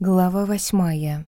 Глава восьмая.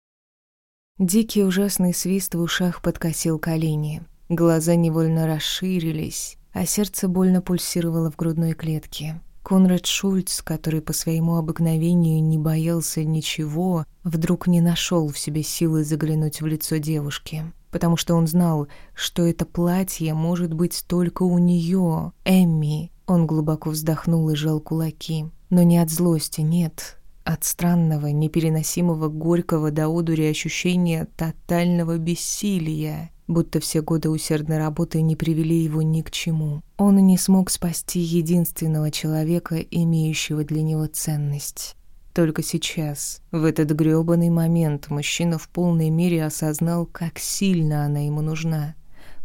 Дикий ужасный свист в ушах подкосил колени. Глаза невольно расширились, а сердце больно пульсировало в грудной клетке. Конрад Шульц, который по своему обыкновению не боялся ничего, вдруг не нашел в себе силы заглянуть в лицо девушки, потому что он знал, что это платье может быть только у нее, Эмми. Он глубоко вздохнул и сжал кулаки. Но не от злости, нет, от странного, непереносимого горького до одури ощущения тотального бессилия, будто все годы усердной работы не привели его ни к чему. Он не смог спасти единственного человека, имеющего для него ценность. Только сейчас, в этот грёбаный момент, мужчина в полной мере осознал, как сильно она ему нужна.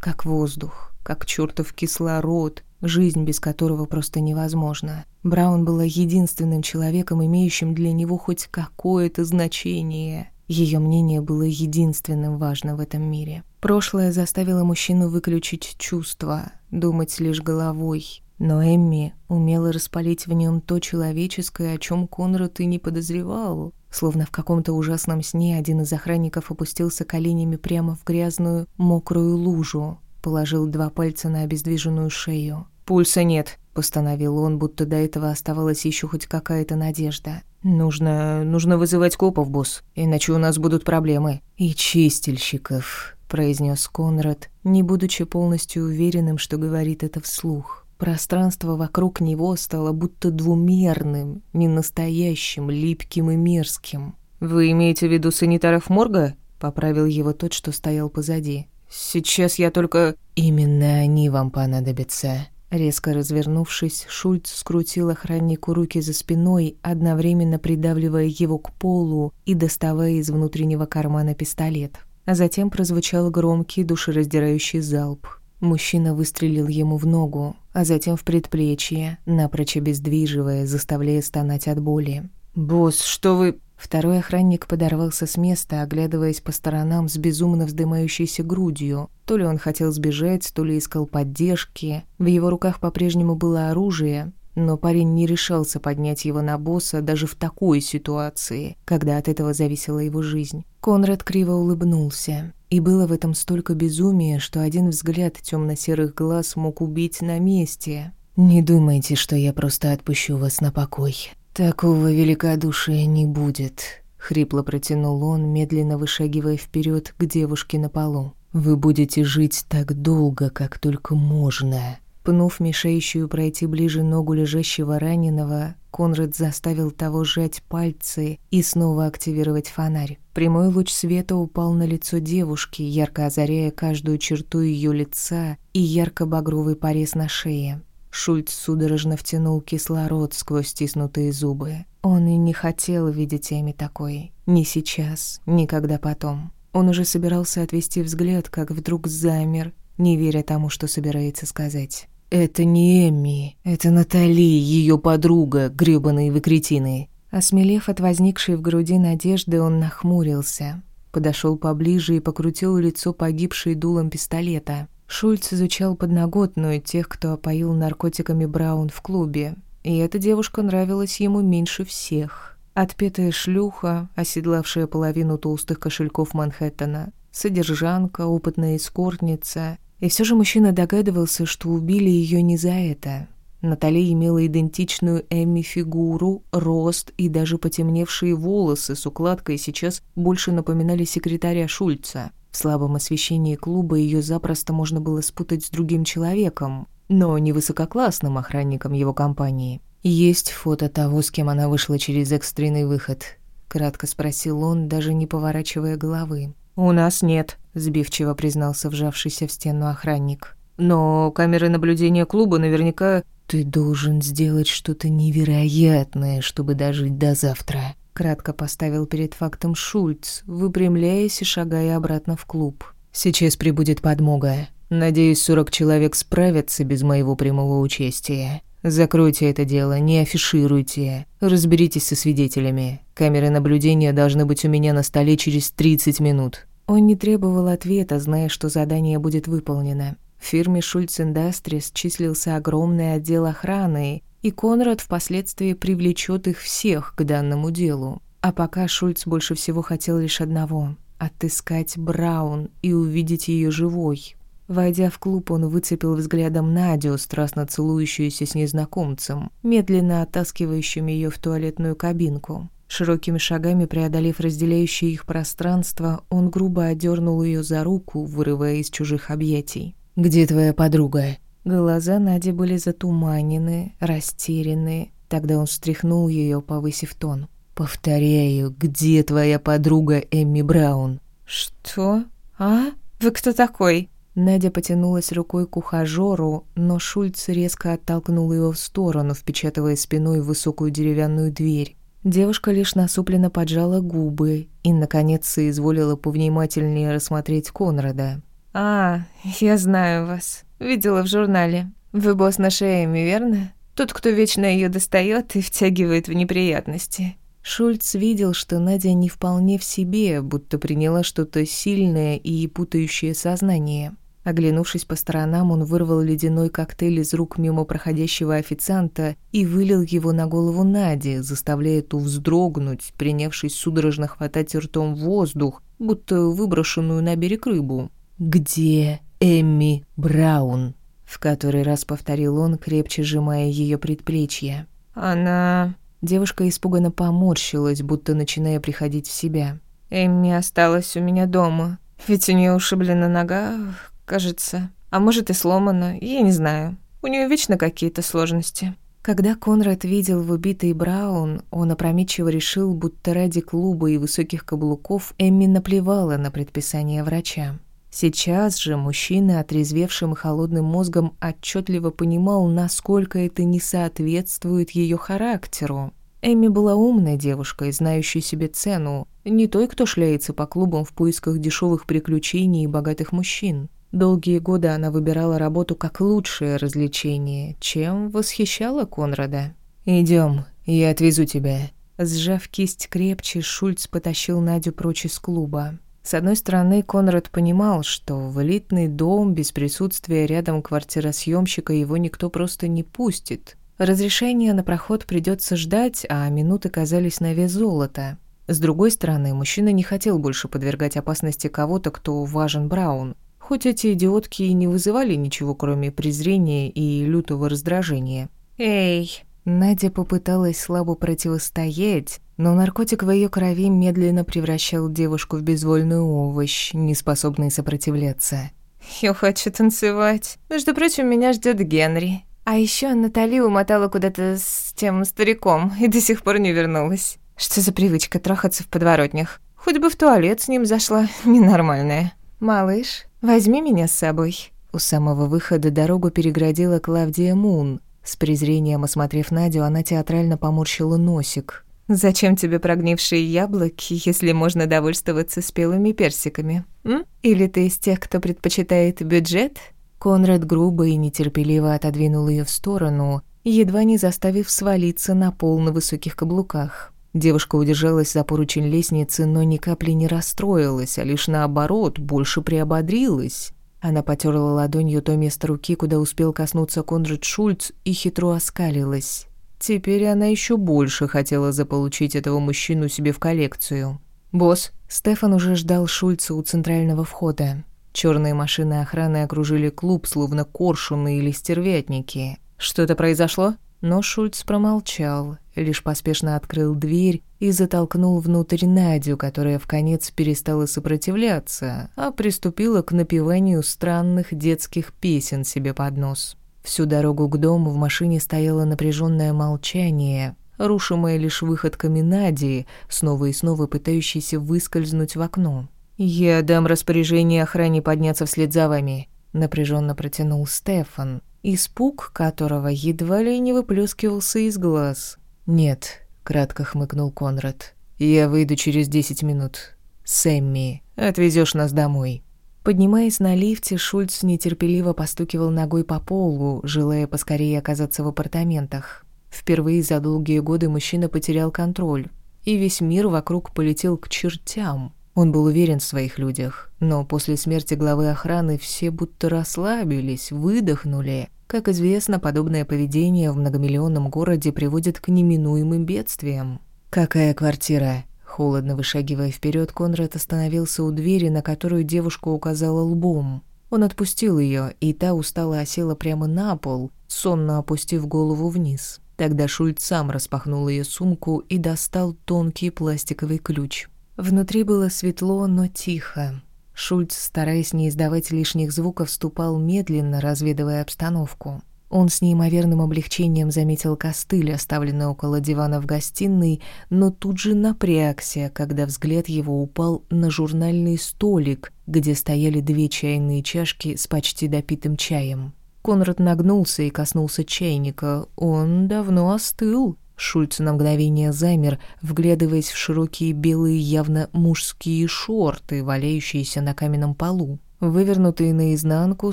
Как воздух, как чертов кислород, жизнь без которого просто невозможна. Браун была единственным человеком, имеющим для него хоть какое-то значение. Ее мнение было единственным важным в этом мире. Прошлое заставило мужчину выключить чувства, думать лишь головой. Но Эмми умела распалить в нем то человеческое, о чем Конрад и не подозревал. Словно в каком-то ужасном сне один из охранников опустился коленями прямо в грязную, мокрую лужу, положил два пальца на обездвиженную шею. «Пульса нет», — постановил он, будто до этого оставалась еще хоть какая-то надежда. «Нужно... нужно вызывать копов, босс, иначе у нас будут проблемы». «И чистильщиков», — произнес Конрад, не будучи полностью уверенным, что говорит это вслух. Пространство вокруг него стало будто двумерным, ненастоящим, липким и мерзким. «Вы имеете в виду санитаров морга?» — поправил его тот, что стоял позади. «Сейчас я только...» «Именно они вам понадобятся», Резко развернувшись, Шульц скрутил охраннику руки за спиной, одновременно придавливая его к полу и доставая из внутреннего кармана пистолет. А затем прозвучал громкий душераздирающий залп. Мужчина выстрелил ему в ногу, а затем в предплечье, напрочь обездвиживая, заставляя стонать от боли. «Босс, что вы...» Второй охранник подорвался с места, оглядываясь по сторонам с безумно вздымающейся грудью. То ли он хотел сбежать, то ли искал поддержки. В его руках по-прежнему было оружие, но парень не решался поднять его на босса даже в такой ситуации, когда от этого зависела его жизнь. Конрад криво улыбнулся. И было в этом столько безумия, что один взгляд темно-серых глаз мог убить на месте. «Не думайте, что я просто отпущу вас на покой», «Такого великодушия не будет», — хрипло протянул он, медленно вышагивая вперед к девушке на полу. «Вы будете жить так долго, как только можно». Пнув мешающую пройти ближе ногу лежащего раненого, Конрад заставил того сжать пальцы и снова активировать фонарь. Прямой луч света упал на лицо девушки, ярко озаряя каждую черту ее лица и ярко-багровый порез на шее. Шульц судорожно втянул кислород сквозь стиснутые зубы. Он и не хотел видеть Эми такой. Ни сейчас, ни когда потом. Он уже собирался отвести взгляд, как вдруг замер, не веря тому, что собирается сказать. «Это не Эмми, это Натали, ее подруга, грёбаные вы кретины». Осмелев от возникшей в груди надежды, он нахмурился. Подошел поближе и покрутил лицо погибшей дулом пистолета. Шульц изучал подноготную тех, кто опоил наркотиками Браун в клубе, и эта девушка нравилась ему меньше всех. Отпетая шлюха, оседлавшая половину толстых кошельков Манхэттена, содержанка, опытная эскортница. И все же мужчина догадывался, что убили ее не за это. Натали имела идентичную Эмми фигуру, рост и даже потемневшие волосы с укладкой сейчас больше напоминали секретаря Шульца. В слабом освещении клуба ее запросто можно было спутать с другим человеком, но не высококлассным охранником его компании. «Есть фото того, с кем она вышла через экстренный выход?» — кратко спросил он, даже не поворачивая головы. «У нас нет», — сбивчиво признался вжавшийся в стену охранник. «Но камеры наблюдения клуба наверняка...» «Ты должен сделать что-то невероятное, чтобы дожить до завтра», Кратко поставил перед фактом Шульц, выпрямляясь и шагая обратно в клуб. «Сейчас прибудет подмога. Надеюсь, сорок человек справятся без моего прямого участия. Закройте это дело, не афишируйте. Разберитесь со свидетелями. Камеры наблюдения должны быть у меня на столе через 30 минут». Он не требовал ответа, зная, что задание будет выполнено. В фирме Шульц Индастрис числился огромный отдел охраны, и Конрад впоследствии привлечет их всех к данному делу. А пока Шульц больше всего хотел лишь одного — отыскать Браун и увидеть ее живой. Войдя в клуб, он выцепил взглядом Надю, страстно целующуюся с незнакомцем, медленно оттаскивающим ее в туалетную кабинку. Широкими шагами преодолев разделяющее их пространство, он грубо одернул ее за руку, вырывая из чужих объятий. «Где твоя подруга?» Глаза Нади были затуманены, растеряны. Тогда он встряхнул ее, повысив тон. «Повторяю, где твоя подруга Эмми Браун?» «Что? А? Вы кто такой?» Надя потянулась рукой к ухажёру, но Шульц резко оттолкнул его в сторону, впечатывая спиной в высокую деревянную дверь. Девушка лишь насупленно поджала губы и, наконец, соизволила повнимательнее рассмотреть Конрада. «А, я знаю вас. Видела в журнале. Вы босс нашей Эми, верно? Тот, кто вечно ее достает и втягивает в неприятности». Шульц видел, что Надя не вполне в себе, будто приняла что-то сильное и путающее сознание. Оглянувшись по сторонам, он вырвал ледяной коктейль из рук мимо проходящего официанта и вылил его на голову Нади, заставляя ту вздрогнуть, принявшись судорожно хватать ртом воздух, будто выброшенную на берег рыбу. «Где Эмми Браун?» — в который раз повторил он, крепче сжимая ее предплечье. «Она...» Девушка испуганно поморщилась, будто начиная приходить в себя. «Эмми осталась у меня дома. Ведь у нее ушиблена нога, кажется. А может и сломана, я не знаю. У нее вечно какие-то сложности». Когда Конрад видел в убитой Браун, он опрометчиво решил, будто ради клуба и высоких каблуков Эмми наплевала на предписание врача. Сейчас же мужчина, отрезвевшим и холодным мозгом, отчетливо понимал, насколько это не соответствует ее характеру. Эми была умной девушкой, знающей себе цену, не той, кто шляется по клубам в поисках дешевых приключений и богатых мужчин. Долгие годы она выбирала работу как лучшее развлечение, чем восхищала Конрада. Идем, я отвезу тебя». Сжав кисть крепче, Шульц потащил Надю прочь из клуба. С одной стороны, Конрад понимал, что в элитный дом без присутствия рядом квартиросъемщика его никто просто не пустит. Разрешение на проход придется ждать, а минуты казались на вес золота. С другой стороны, мужчина не хотел больше подвергать опасности кого-то, кто важен Браун. Хоть эти идиотки и не вызывали ничего, кроме презрения и лютого раздражения. «Эй!» Надя попыталась слабо противостоять, но наркотик в ее крови медленно превращал девушку в безвольную овощ, неспособный сопротивляться. «Я хочу танцевать. Между прочим, меня ждет Генри. А еще Натали умотала куда-то с тем стариком и до сих пор не вернулась. Что за привычка трахаться в подворотнях? Хоть бы в туалет с ним зашла, ненормальная. Малыш, возьми меня с собой». У самого выхода дорогу переградила Клавдия Мун. С презрением осмотрев Надю, она театрально поморщила носик. «Зачем тебе прогнившие яблоки, если можно довольствоваться спелыми персиками? М? Или ты из тех, кто предпочитает бюджет?» Конрад грубо и нетерпеливо отодвинул ее в сторону, едва не заставив свалиться на пол на высоких каблуках. Девушка удержалась за поручень лестницы, но ни капли не расстроилась, а лишь наоборот, больше приободрилась. Она потерла ладонью то место руки, куда успел коснуться Конрад Шульц, и хитро оскалилась. Теперь она еще больше хотела заполучить этого мужчину себе в коллекцию. «Босс». Стефан уже ждал Шульца у центрального входа. Черные машины охраны окружили клуб, словно коршуны или стервятники. «Что-то произошло?» Но Шульц промолчал, лишь поспешно открыл дверь и затолкнул внутрь Надю, которая в конец перестала сопротивляться, а приступила к напеванию странных детских песен себе под нос. Всю дорогу к дому в машине стояло напряженное молчание, рушимое лишь выходками Нади, снова и снова пытающейся выскользнуть в окно. «Я дам распоряжение охране подняться вслед за вами», — напряженно протянул Стефан, испуг которого едва ли не выплескивался из глаз. «Нет», — кратко хмыкнул Конрад, — «я выйду через десять минут. Сэмми, отвезешь нас домой». Поднимаясь на лифте, Шульц нетерпеливо постукивал ногой по полу, желая поскорее оказаться в апартаментах. Впервые за долгие годы мужчина потерял контроль, и весь мир вокруг полетел к чертям. Он был уверен в своих людях, но после смерти главы охраны все будто расслабились, выдохнули. Как известно, подобное поведение в многомиллионном городе приводит к неминуемым бедствиям. «Какая квартира?» Холодно вышагивая вперед, Конрад остановился у двери, на которую девушка указала лбом. Он отпустил ее, и та устало осела прямо на пол, сонно опустив голову вниз. Тогда Шульц сам распахнул ее сумку и достал тонкий пластиковый ключ. Внутри было светло, но тихо. Шульц, стараясь не издавать лишних звуков, ступал медленно, разведывая обстановку. Он с неимоверным облегчением заметил костыль, оставленный около дивана в гостиной, но тут же напрягся, когда взгляд его упал на журнальный столик, где стояли две чайные чашки с почти допитым чаем. Конрад нагнулся и коснулся чайника. Он давно остыл. Шульц на мгновение замер, вглядываясь в широкие белые явно мужские шорты, валяющиеся на каменном полу, вывернутые наизнанку,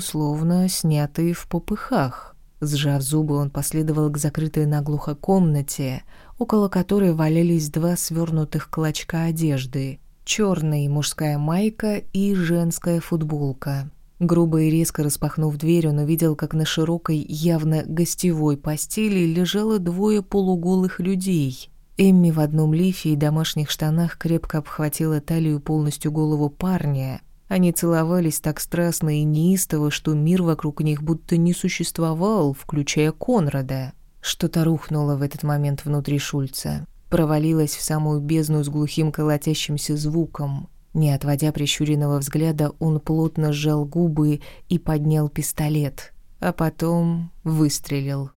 словно снятые в попыхах. Сжав зубы, он последовал к закрытой наглухо комнате, около которой валялись два свернутых клочка одежды — черная мужская майка и женская футболка. Грубо и резко распахнув дверь, он увидел, как на широкой, явно гостевой постели лежало двое полуголых людей. Эмми в одном лифе и домашних штанах крепко обхватила талию полностью голову парня. Они целовались так страстно и неистово, что мир вокруг них будто не существовал, включая Конрада. Что-то рухнуло в этот момент внутри Шульца. Провалилось в самую бездну с глухим колотящимся звуком. Не отводя прищуренного взгляда, он плотно сжал губы и поднял пистолет, а потом выстрелил.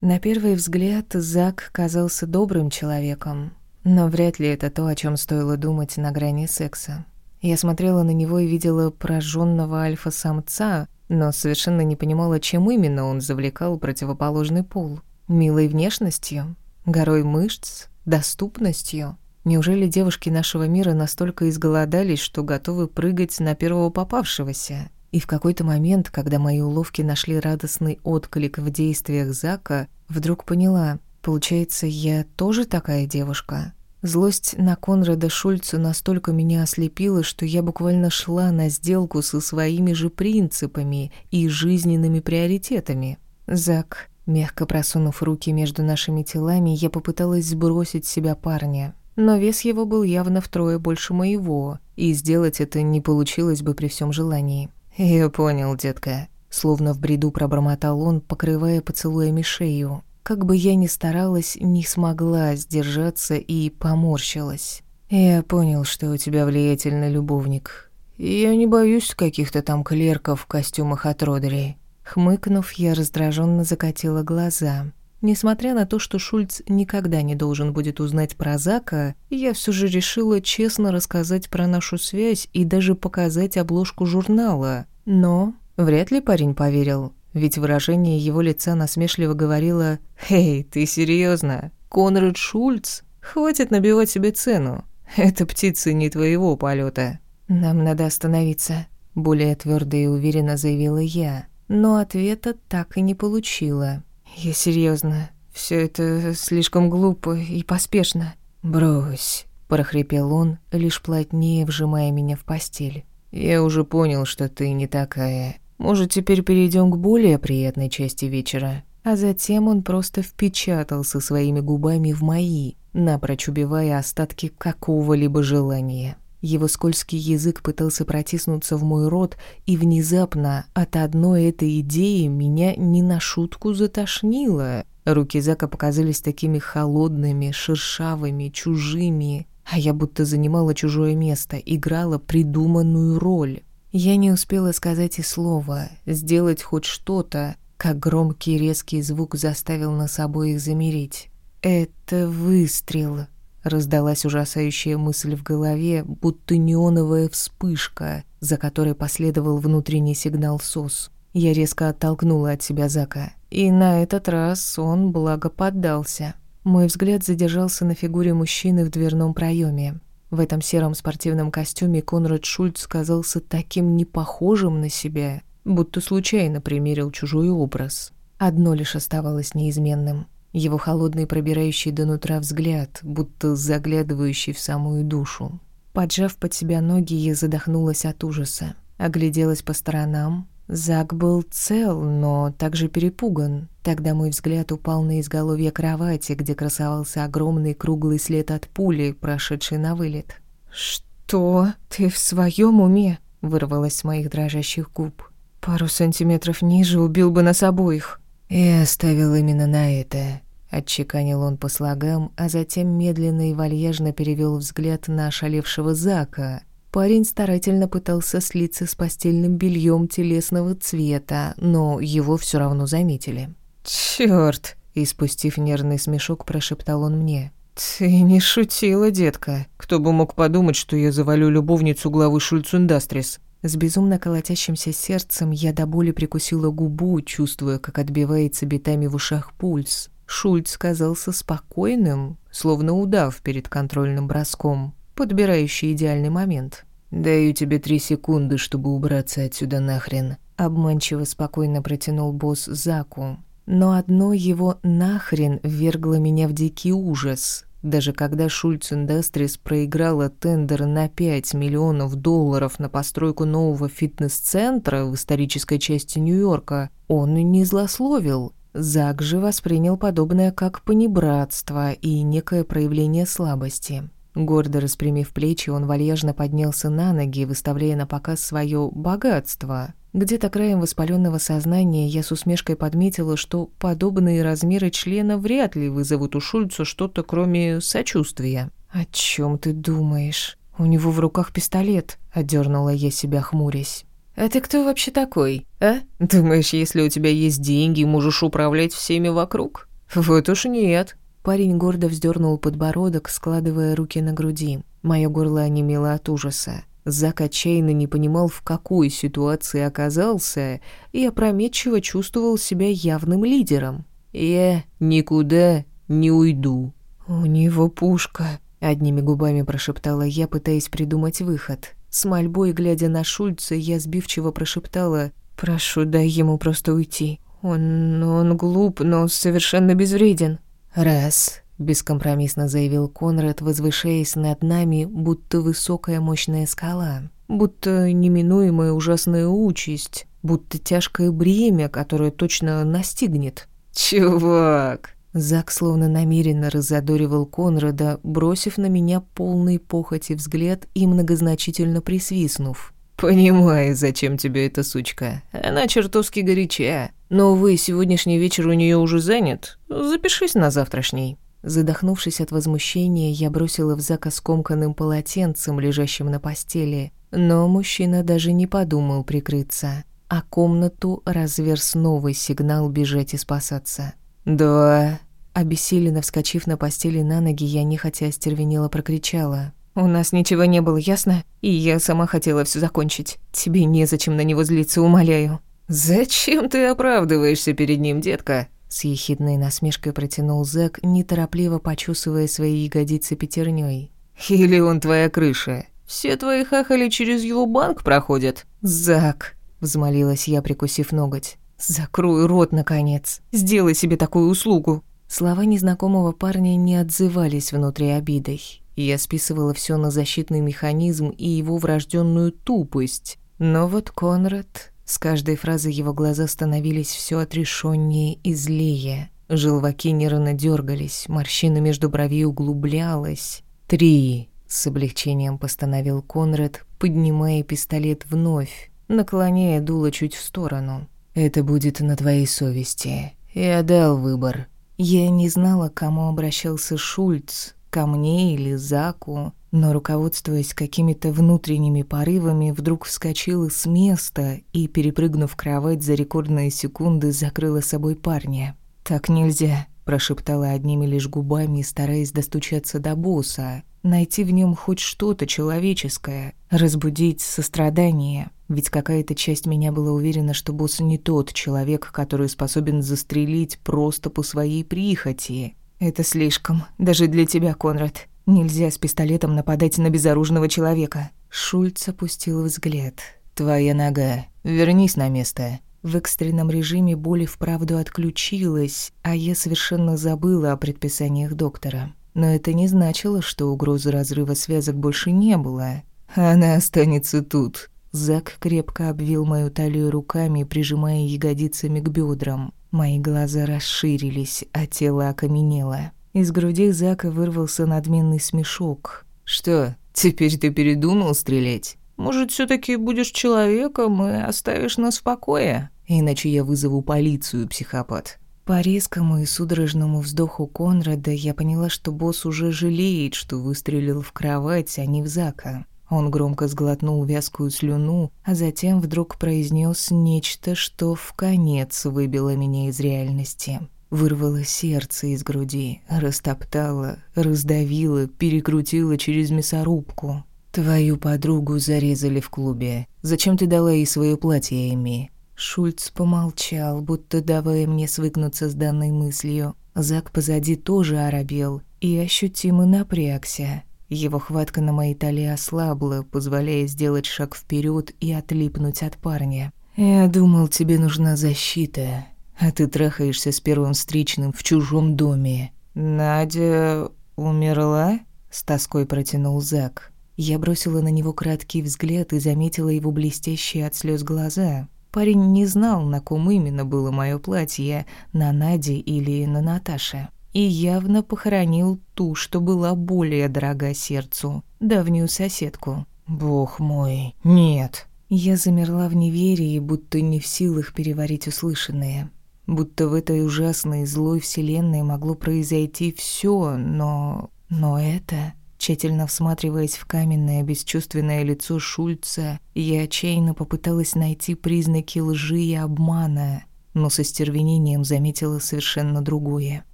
На первый взгляд Зак казался добрым человеком, но вряд ли это то, о чем стоило думать на грани секса. Я смотрела на него и видела прожженного альфа-самца, но совершенно не понимала, чем именно он завлекал противоположный пол. Милой внешностью, горой мышц, доступностью — Неужели девушки нашего мира настолько изголодались, что готовы прыгать на первого попавшегося? И в какой-то момент, когда мои уловки нашли радостный отклик в действиях Зака, вдруг поняла, получается, я тоже такая девушка. Злость на Конрада Шульца настолько меня ослепила, что я буквально шла на сделку со своими же принципами и жизненными приоритетами. Зак, мягко просунув руки между нашими телами, я попыталась сбросить с себя парня но вес его был явно втрое больше моего, и сделать это не получилось бы при всем желании. «Я понял, детка», — словно в бреду пробормотал он, покрывая поцелуями шею. Как бы я ни старалась, не смогла сдержаться и поморщилась. «Я понял, что у тебя влиятельный любовник. Я не боюсь каких-то там клерков в костюмах от Родери». Хмыкнув, я раздраженно закатила глаза. Несмотря на то, что Шульц никогда не должен будет узнать про Зака, я все же решила честно рассказать про нашу связь и даже показать обложку журнала. Но вряд ли парень поверил, ведь выражение его лица насмешливо говорило «Эй, ты серьезно? Конрад Шульц? Хватит набивать себе цену. Это птицы не твоего полета. «Нам надо остановиться», — более твердо и уверенно заявила я, но ответа так и не получила. «Я серьезно. Все это слишком глупо и поспешно». «Брось», — прохрипел он, лишь плотнее вжимая меня в постель. «Я уже понял, что ты не такая. Может, теперь перейдем к более приятной части вечера?» А затем он просто впечатался своими губами в мои, напрочь убивая остатки какого-либо желания. Его скользкий язык пытался протиснуться в мой рот, и внезапно от одной этой идеи меня не на шутку затошнило. Руки Зака показались такими холодными, шершавыми, чужими, а я будто занимала чужое место, играла придуманную роль. Я не успела сказать и слова, сделать хоть что-то, как громкий резкий звук заставил нас обоих замереть. Это выстрел. Раздалась ужасающая мысль в голове, будто неоновая вспышка, за которой последовал внутренний сигнал СОС. Я резко оттолкнула от себя Зака. И на этот раз он благо поддался. Мой взгляд задержался на фигуре мужчины в дверном проеме. В этом сером спортивном костюме Конрад Шульц казался таким непохожим на себя, будто случайно примерил чужой образ. Одно лишь оставалось неизменным. Его холодный, пробирающий до нутра взгляд, будто заглядывающий в самую душу. Поджав под себя ноги, я задохнулась от ужаса. Огляделась по сторонам. Зак был цел, но также перепуган. Тогда мой взгляд упал на изголовье кровати, где красовался огромный круглый след от пули, прошедший на вылет. «Что? Ты в своем уме?» — вырвалось с моих дрожащих губ. «Пару сантиметров ниже убил бы нас обоих». «И оставил именно на это», — отчеканил он по слогам, а затем медленно и вальяжно перевел взгляд на ошалевшего Зака — Парень старательно пытался слиться с постельным бельем телесного цвета, но его все равно заметили. «Чёрт!» — испустив нервный смешок, прошептал он мне. «Ты не шутила, детка. Кто бы мог подумать, что я завалю любовницу главы Шульц Индастрис?» С безумно колотящимся сердцем я до боли прикусила губу, чувствуя, как отбивается битами в ушах пульс. Шульц казался спокойным, словно удав перед контрольным броском подбирающий идеальный момент. «Даю тебе три секунды, чтобы убраться отсюда нахрен», — обманчиво спокойно протянул босс Заку. Но одно его «нахрен» ввергло меня в дикий ужас. Даже когда Шульц Индастрис проиграла тендер на 5 миллионов долларов на постройку нового фитнес-центра в исторической части Нью-Йорка, он не злословил. Зак же воспринял подобное как понебратство и некое проявление слабости. Гордо распрямив плечи, он вальяжно поднялся на ноги, выставляя на показ свое богатство. Где-то краем воспаленного сознания я с усмешкой подметила, что подобные размеры члена вряд ли вызовут у Шульца что-то, кроме сочувствия. «О чем ты думаешь? У него в руках пистолет», — одернула я себя, хмурясь. «А ты кто вообще такой, а? Думаешь, если у тебя есть деньги, можешь управлять всеми вокруг? Вот уж нет. Парень гордо вздернул подбородок, складывая руки на груди. Мое горло онемело от ужаса. Зак отчаянно не понимал, в какой ситуации оказался, и опрометчиво чувствовал себя явным лидером. «Я никуда не уйду». «У него пушка», — одними губами прошептала я, пытаясь придумать выход. С мольбой, глядя на Шульца, я сбивчиво прошептала «Прошу, дай ему просто уйти. Он... он глуп, но совершенно безвреден». «Раз», — бескомпромиссно заявил Конрад, возвышаясь над нами, будто высокая мощная скала, будто неминуемая ужасная участь, будто тяжкое бремя, которое точно настигнет. «Чувак!» Зак словно намеренно разодоривал Конрада, бросив на меня полный похоти взгляд и многозначительно присвистнув. «Понимаю, зачем тебе эта сучка. Она чертовски горяча. Но, вы сегодняшний вечер у нее уже занят. Запишись на завтрашний». Задохнувшись от возмущения, я бросила в Зака скомканным полотенцем, лежащим на постели. Но мужчина даже не подумал прикрыться, а комнату разверз новый сигнал бежать и спасаться. «Да...» Обессиленно вскочив на постели на ноги, я нехотя остервенела прокричала. У нас ничего не было, ясно? И я сама хотела все закончить. Тебе незачем на него злиться, умоляю». «Зачем ты оправдываешься перед ним, детка?» С ехидной насмешкой протянул Зак, неторопливо почесывая свои ягодицы пятерней. «Или он твоя крыша? Все твои хахали через его банк проходят?» «Зак», — взмолилась я, прикусив ноготь. «Закрой рот, наконец. Сделай себе такую услугу». Слова незнакомого парня не отзывались внутри обидой я списывала все на защитный механизм и его врожденную тупость. Но вот Конрад... С каждой фразой его глаза становились все отрешеннее и злее. Желваки нервно дергались, морщина между бровей углублялась. «Три!» — с облегчением постановил Конрад, поднимая пистолет вновь, наклоняя дуло чуть в сторону. «Это будет на твоей совести. Я дал выбор». Я не знала, к кому обращался Шульц, ко мне или Заку, но, руководствуясь какими-то внутренними порывами, вдруг вскочила с места и, перепрыгнув кровать за рекордные секунды, закрыла собой парня. «Так нельзя», – прошептала одними лишь губами, стараясь достучаться до босса, найти в нем хоть что-то человеческое, разбудить сострадание. Ведь какая-то часть меня была уверена, что босс не тот человек, который способен застрелить просто по своей прихоти. «Это слишком. Даже для тебя, Конрад. Нельзя с пистолетом нападать на безоружного человека». Шульц опустил взгляд. «Твоя нога. Вернись на место». В экстренном режиме боль вправду отключилась, а я совершенно забыла о предписаниях доктора. Но это не значило, что угрозы разрыва связок больше не было. «Она останется тут», — Зак крепко обвил мою талию руками, прижимая ягодицами к бедрам. Мои глаза расширились, а тело окаменело. Из груди Зака вырвался надменный смешок. «Что, теперь ты передумал стрелять? Может, все таки будешь человеком и оставишь нас в покое? Иначе я вызову полицию, психопат». По резкому и судорожному вздоху Конрада я поняла, что босс уже жалеет, что выстрелил в кровать, а не в Зака. Он громко сглотнул вязкую слюну, а затем вдруг произнес нечто, что в конец выбило меня из реальности. Вырвало сердце из груди, растоптало, раздавило, перекрутило через мясорубку. «Твою подругу зарезали в клубе. Зачем ты дала ей свое платье, Эми?» Шульц помолчал, будто давая мне свыкнуться с данной мыслью. Зак позади тоже оробел и ощутимо напрягся. Его хватка на моей талии ослабла, позволяя сделать шаг вперед и отлипнуть от парня. «Я думал, тебе нужна защита, а ты трахаешься с первым встречным в чужом доме». «Надя умерла?» — с тоской протянул Зак. Я бросила на него краткий взгляд и заметила его блестящие от слез глаза. Парень не знал, на ком именно было мое платье, на Наде или на Наташе и явно похоронил ту, что была более дорога сердцу, давнюю соседку. «Бог мой, нет!» Я замерла в неверии, будто не в силах переварить услышанное. Будто в этой ужасной злой вселенной могло произойти все, но... Но это... Тщательно всматриваясь в каменное бесчувственное лицо Шульца, я отчаянно попыталась найти признаки лжи и обмана, но со стервенением заметила совершенно другое.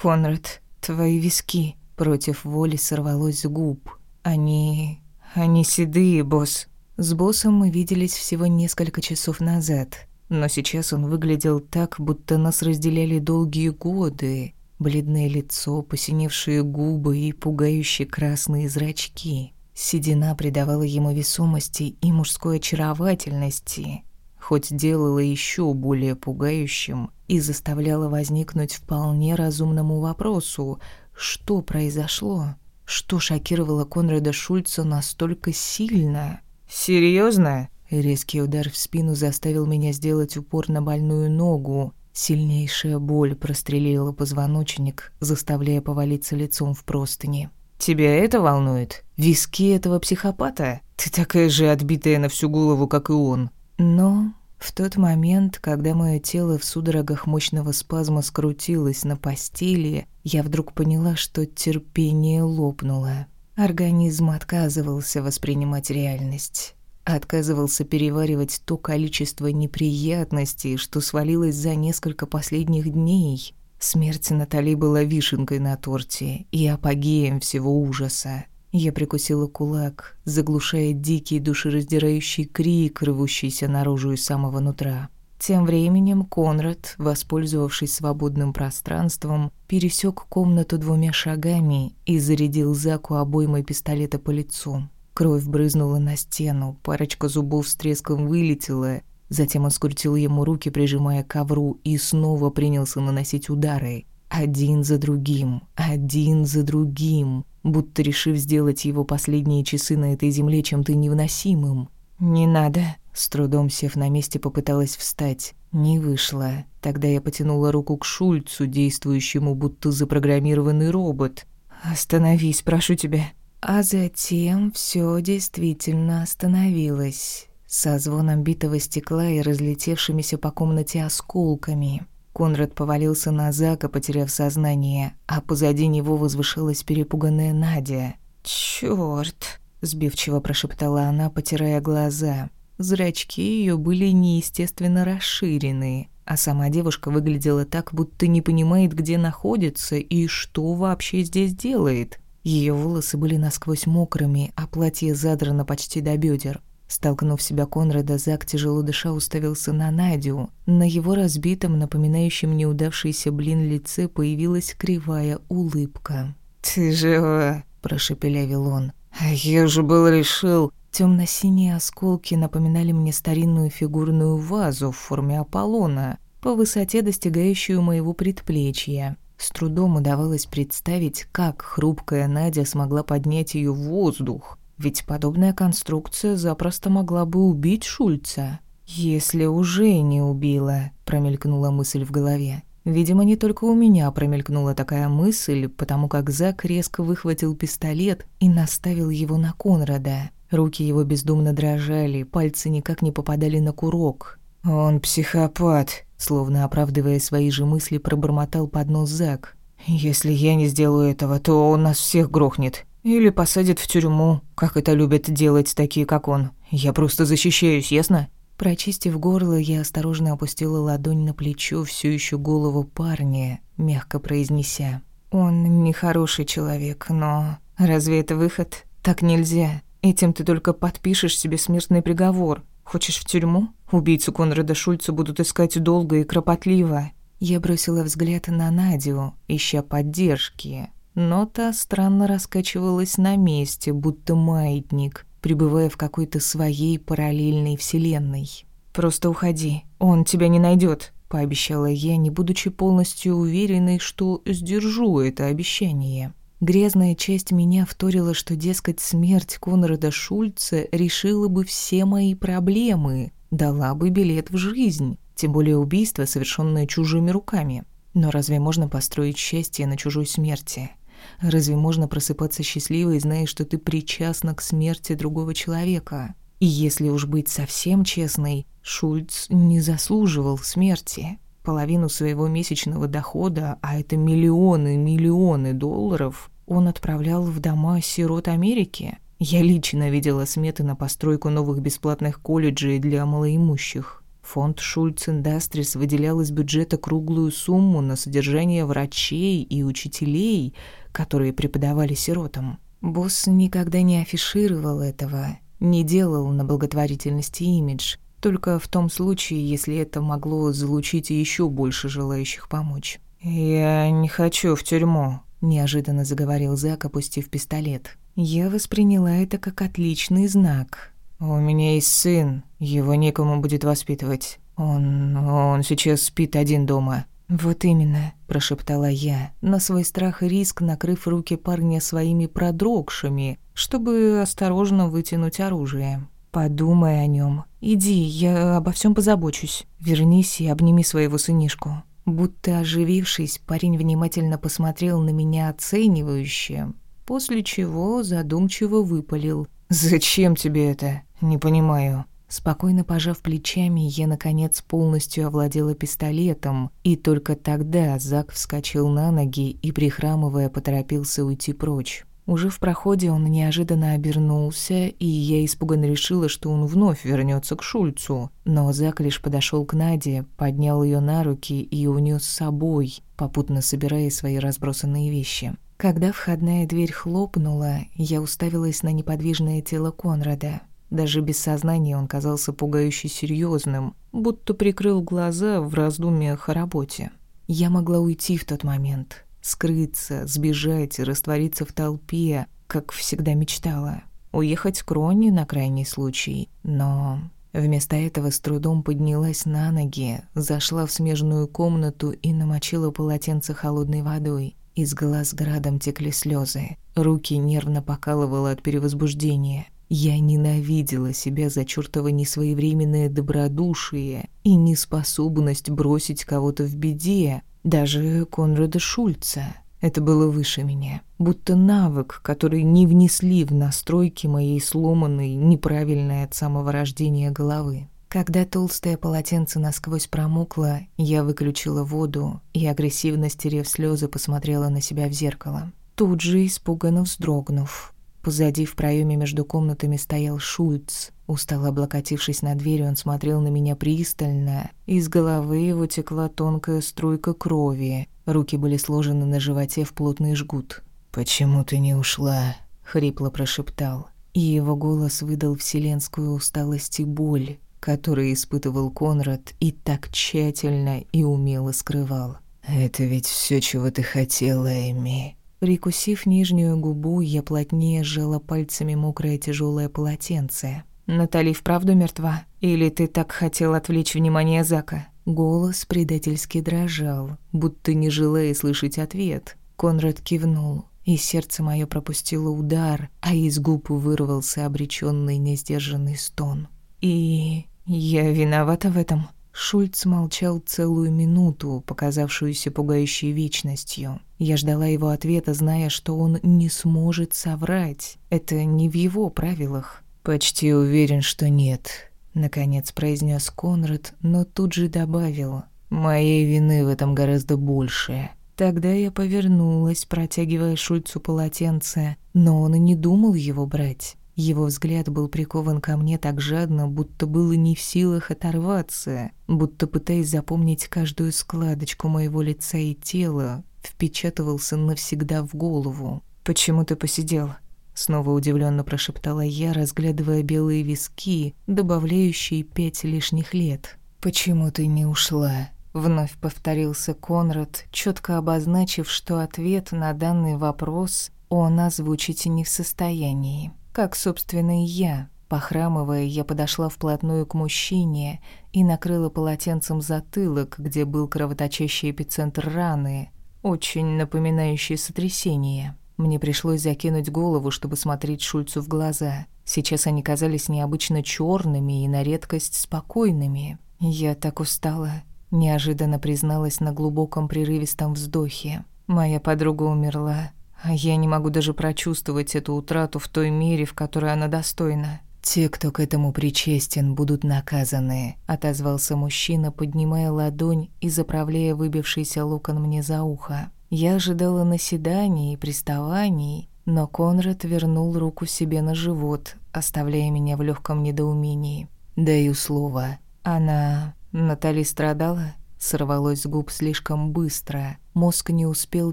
«Конрад, твои виски!» Против воли сорвалось с губ. «Они... они седые, босс!» С боссом мы виделись всего несколько часов назад, но сейчас он выглядел так, будто нас разделяли долгие годы. Бледное лицо, посиневшие губы и пугающие красные зрачки. Седина придавала ему весомости и мужской очаровательности, хоть делала еще более пугающим и заставляла возникнуть вполне разумному вопросу, что произошло, что шокировало Конрада Шульца настолько сильно. «Серьезно?» Резкий удар в спину заставил меня сделать упор на больную ногу. Сильнейшая боль прострелила позвоночник, заставляя повалиться лицом в простыни. «Тебя это волнует? Виски этого психопата? Ты такая же отбитая на всю голову, как и он». Но в тот момент, когда мое тело в судорогах мощного спазма скрутилось на постели, я вдруг поняла, что терпение лопнуло. Организм отказывался воспринимать реальность. Отказывался переваривать то количество неприятностей, что свалилось за несколько последних дней. Смерть Натали была вишенкой на торте и апогеем всего ужаса. Я прикусила кулак, заглушая дикий душераздирающий крик, рвущийся наружу из самого нутра. Тем временем Конрад, воспользовавшись свободным пространством, пересек комнату двумя шагами и зарядил Заку обоймой пистолета по лицу. Кровь брызнула на стену, парочка зубов с треском вылетела, затем он скрутил ему руки, прижимая к ковру, и снова принялся наносить удары. Один за другим, один за другим будто решив сделать его последние часы на этой земле чем-то невыносимым. «Не надо», — с трудом сев на месте попыталась встать. Не вышло. Тогда я потянула руку к Шульцу, действующему будто запрограммированный робот. «Остановись, прошу тебя». А затем все действительно остановилось. Со звоном битого стекла и разлетевшимися по комнате осколками. Конрад повалился на Зака, потеряв сознание, а позади него возвышалась перепуганная Надя. «Чёрт!» — сбивчиво прошептала она, потирая глаза. Зрачки ее были неестественно расширены, а сама девушка выглядела так, будто не понимает, где находится и что вообще здесь делает. Ее волосы были насквозь мокрыми, а платье задрано почти до бедер. Столкнув себя Конрада, Зак тяжело дыша уставился на Надю. На его разбитом, напоминающем неудавшийся блин лице появилась кривая улыбка. «Ты жива!» – прошепелявил он. «А я же был решил...» Темно-синие осколки напоминали мне старинную фигурную вазу в форме Аполлона, по высоте достигающую моего предплечья. С трудом удавалось представить, как хрупкая Надя смогла поднять ее в воздух. Ведь подобная конструкция запросто могла бы убить Шульца. «Если уже не убила», — промелькнула мысль в голове. Видимо, не только у меня промелькнула такая мысль, потому как Зак резко выхватил пистолет и наставил его на Конрада. Руки его бездумно дрожали, пальцы никак не попадали на курок. «Он психопат», — словно оправдывая свои же мысли, пробормотал под нос Зак. «Если я не сделаю этого, то он нас всех грохнет. Или посадит в тюрьму, как это любят делать такие, как он. Я просто защищаюсь, ясно?» Прочистив горло, я осторожно опустила ладонь на плечо всю еще голову парня, мягко произнеся. «Он нехороший человек, но разве это выход? Так нельзя. Этим ты только подпишешь себе смертный приговор. Хочешь в тюрьму? Убийцу Конрада Шульца будут искать долго и кропотливо». Я бросила взгляд на Надю, ища поддержки, но та странно раскачивалась на месте, будто маятник, пребывая в какой-то своей параллельной вселенной. «Просто уходи, он тебя не найдет, пообещала я, не будучи полностью уверенной, что сдержу это обещание. Грязная часть меня вторила, что, дескать, смерть Конрада Шульца решила бы все мои проблемы, дала бы билет в жизнь, тем более убийство, совершенное чужими руками. Но разве можно построить счастье на чужой смерти? Разве можно просыпаться счастливой, зная, что ты причастна к смерти другого человека? И если уж быть совсем честной, Шульц не заслуживал смерти. Половину своего месячного дохода, а это миллионы, миллионы долларов, он отправлял в дома сирот Америки. Я лично видела сметы на постройку новых бесплатных колледжей для малоимущих. Фонд Шульц Индастрис выделял из бюджета круглую сумму на содержание врачей и учителей, которые преподавали сиротам. Босс никогда не афишировал этого, не делал на благотворительности имидж, только в том случае, если это могло залучить еще больше желающих помочь. «Я не хочу в тюрьму», — неожиданно заговорил Зак, опустив пистолет. Я восприняла это как отличный знак. «У меня есть сын, его некому будет воспитывать. Он... он сейчас спит один дома». «Вот именно», – прошептала я, на свой страх и риск накрыв руки парня своими продрогшими, чтобы осторожно вытянуть оружие. «Подумай о нем. Иди, я обо всем позабочусь. Вернись и обними своего сынишку». Будто оживившись, парень внимательно посмотрел на меня оценивающе, после чего задумчиво выпалил. «Зачем тебе это? Не понимаю». Спокойно пожав плечами, я, наконец, полностью овладела пистолетом, и только тогда Зак вскочил на ноги и, прихрамывая, поторопился уйти прочь. Уже в проходе он неожиданно обернулся, и я испуганно решила, что он вновь вернется к Шульцу. Но Зак лишь подошел к Наде, поднял ее на руки и унес с собой, попутно собирая свои разбросанные вещи. Когда входная дверь хлопнула, я уставилась на неподвижное тело Конрада. Даже без сознания он казался пугающе серьезным, будто прикрыл глаза в раздумьях о работе. Я могла уйти в тот момент, скрыться, сбежать, раствориться в толпе, как всегда мечтала. Уехать к Роне на крайний случай, но... Вместо этого с трудом поднялась на ноги, зашла в смежную комнату и намочила полотенце холодной водой. Из глаз градом текли слезы, руки нервно покалывало от перевозбуждения. Я ненавидела себя за чёртово несвоевременное добродушие и неспособность бросить кого-то в беде, даже Конрада Шульца. Это было выше меня, будто навык, который не внесли в настройки моей сломанной, неправильной от самого рождения головы. Когда толстое полотенце насквозь промокло, я выключила воду и, агрессивно стерев слезы, посмотрела на себя в зеркало. Тут же, испуганно вздрогнув, Позади в проеме между комнатами стоял Шульц. Устало облокотившись на дверь, он смотрел на меня пристально. Из головы его текла тонкая струйка крови. Руки были сложены на животе в плотный жгут. «Почему ты не ушла?» — хрипло прошептал. И его голос выдал вселенскую усталость и боль, которую испытывал Конрад и так тщательно и умело скрывал. «Это ведь все, чего ты хотела, Эми. Прикусив нижнюю губу, я плотнее сжала пальцами мокрое тяжелое полотенце. «Натали вправду мертва? Или ты так хотел отвлечь внимание Зака?» Голос предательски дрожал, будто не желая слышать ответ. Конрад кивнул. и сердце мое пропустило удар, а из губ вырвался обреченный несдержанный стон. И я виновата в этом. Шульц молчал целую минуту, показавшуюся пугающей вечностью. Я ждала его ответа, зная, что он не сможет соврать. Это не в его правилах. «Почти уверен, что нет», — наконец произнес Конрад, но тут же добавил. «Моей вины в этом гораздо больше». Тогда я повернулась, протягивая Шульцу полотенце, но он и не думал его брать. Его взгляд был прикован ко мне так жадно, будто было не в силах оторваться, будто пытаясь запомнить каждую складочку моего лица и тела, впечатывался навсегда в голову. «Почему ты посидел?» Снова удивленно прошептала я, разглядывая белые виски, добавляющие пять лишних лет. «Почему ты не ушла?» Вновь повторился Конрад, четко обозначив, что ответ на данный вопрос он озвучить не в состоянии как, собственно, и я. Похрамывая, я подошла вплотную к мужчине и накрыла полотенцем затылок, где был кровоточащий эпицентр раны, очень напоминающий сотрясение. Мне пришлось закинуть голову, чтобы смотреть Шульцу в глаза. Сейчас они казались необычно черными и на редкость спокойными. Я так устала, неожиданно призналась на глубоком прерывистом вздохе. Моя подруга умерла, а я не могу даже прочувствовать эту утрату в той мере, в которой она достойна. «Те, кто к этому причастен, будут наказаны», — отозвался мужчина, поднимая ладонь и заправляя выбившийся локон мне за ухо. Я ожидала наседаний и приставаний, но Конрад вернул руку себе на живот, оставляя меня в легком недоумении. «Даю слово. Она... Натали страдала?» Сорвалось с губ слишком быстро. Мозг не успел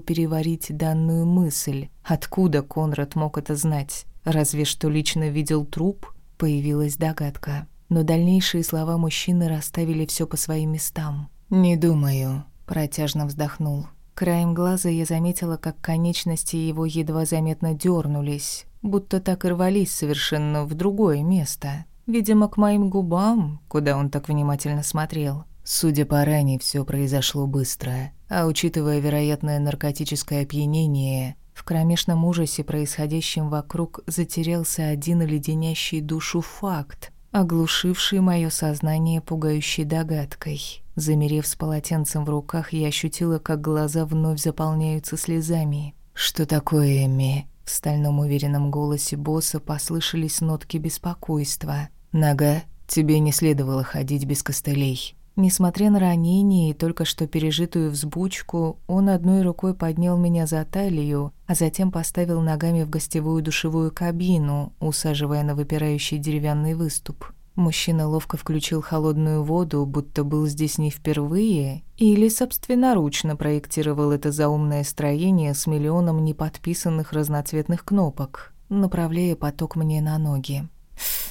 переварить данную мысль. Откуда Конрад мог это знать? Разве что лично видел труп? Появилась догадка. Но дальнейшие слова мужчины расставили все по своим местам. «Не думаю», — протяжно вздохнул. Краем глаза я заметила, как конечности его едва заметно дернулись, будто так и рвались совершенно в другое место. Видимо, к моим губам, куда он так внимательно смотрел. Судя по ране, все произошло быстро, а учитывая вероятное наркотическое опьянение, в кромешном ужасе, происходящем вокруг, затерялся один леденящий душу факт, оглушивший мое сознание пугающей догадкой. Замерев с полотенцем в руках, я ощутила, как глаза вновь заполняются слезами. «Что такое, Эмми?» В стальном уверенном голосе босса послышались нотки беспокойства. «Нога, тебе не следовало ходить без костылей». Несмотря на ранение и только что пережитую взбучку, он одной рукой поднял меня за талию, а затем поставил ногами в гостевую душевую кабину, усаживая на выпирающий деревянный выступ. Мужчина ловко включил холодную воду, будто был здесь не впервые, или собственноручно проектировал это заумное строение с миллионом неподписанных разноцветных кнопок, направляя поток мне на ноги.